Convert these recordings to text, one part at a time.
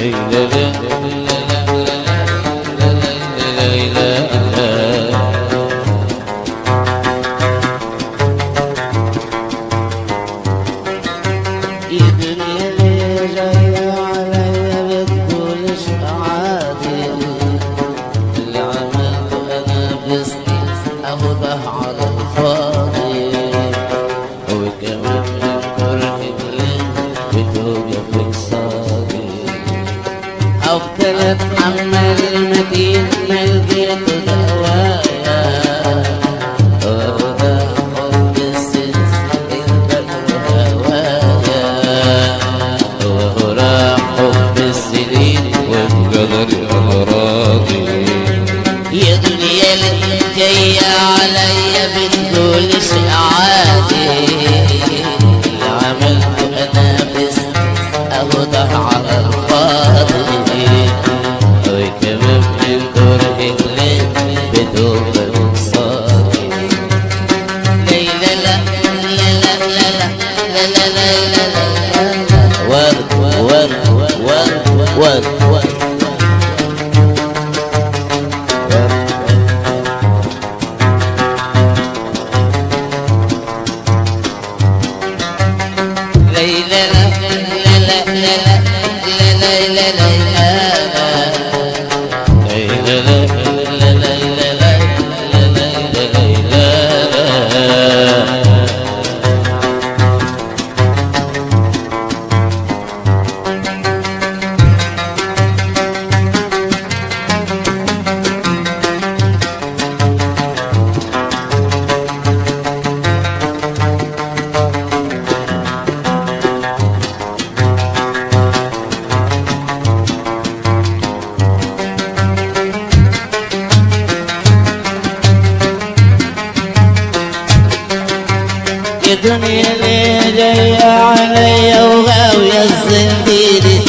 Eylele, eylele. لو قلت عم المتين ما لقيته one. الدنيا اللي جاية عليا وغاوية الزنديد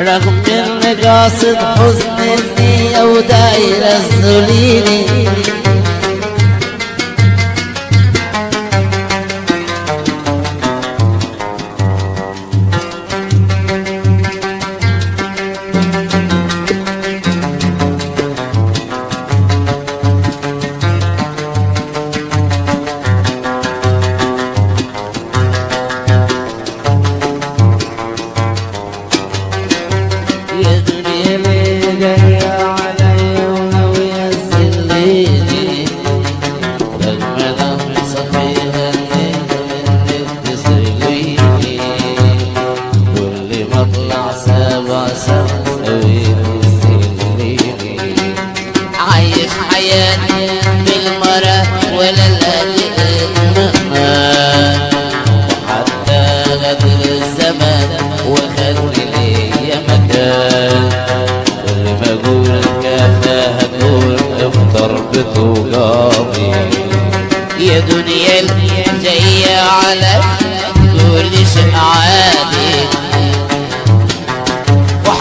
رغم من قاصد حزن النية ودايرة الذليل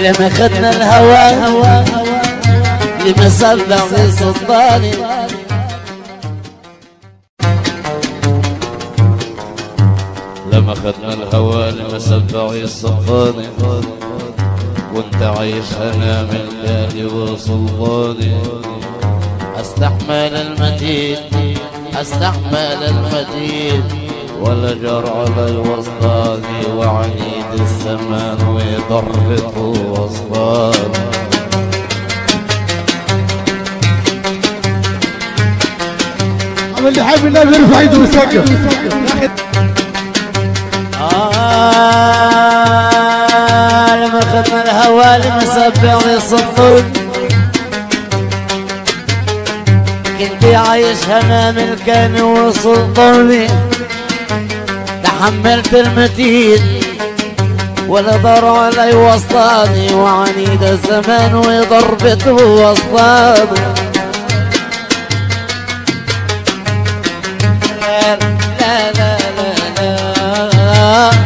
لما خدنا الهوى لما صلى في سلطاني لما خدنا الهوى لمسبع الصفاني وانت عايش أنا من بالي وسلطاني أستحمل المدين أستحمل المدين ولا جر على الوسطاني وعنيد الزمان وضربته وسطاني اللي حابب النبي يرفع ايده ويسقف المخط الهوى المسبع ويصدون كنت عايش هنا من كان وسلطوني تحملت المتين ولا ضر علي وسطاني وعنيد الزمان وضربته وسطاني لا لا لا لا.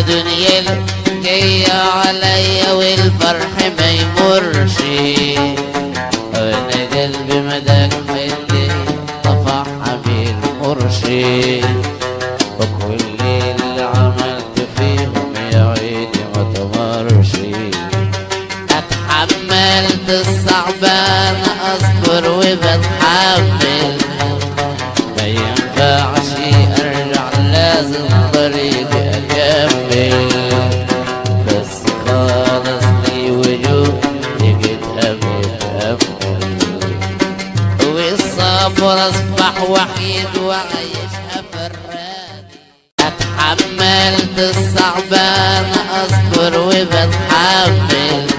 دنيا جاية عليا والفرح ما يمرش. أنا قلبي مداك حلي طفح حبيل مرشي. الصعبان أصبر وبتحمل.